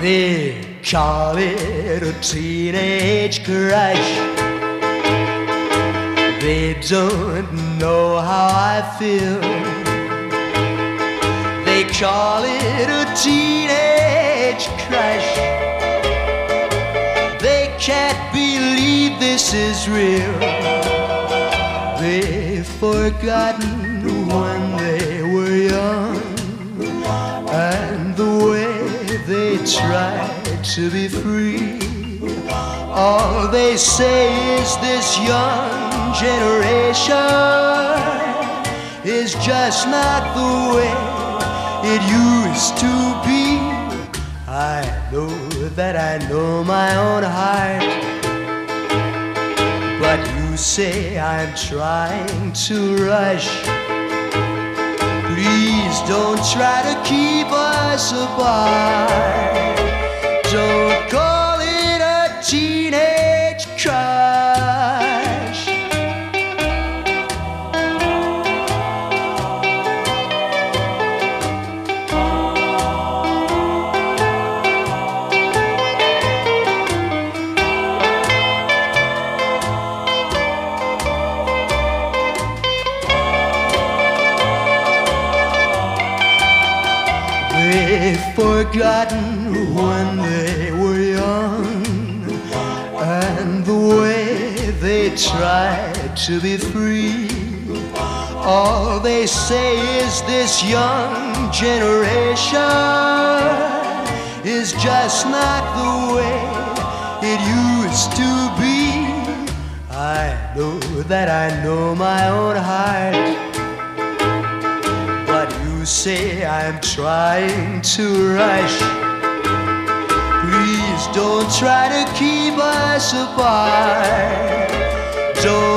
They call it a teenage crush. They don't know how I feel. They call it a teenage crush. They can't believe this is real. They've forgotten when they tried to be free. All they say is this young generation is just not the way it used to be. I know that I know my own heart. But you say I'm trying to rush. Please don't try to keep us apart. They've forgotten when they were young and the way they tried to be free. All they say is this young generation is just not the way it used to be. I know that I know my own heart. You say I'm trying to rush. Please don't try to keep us apart. Don't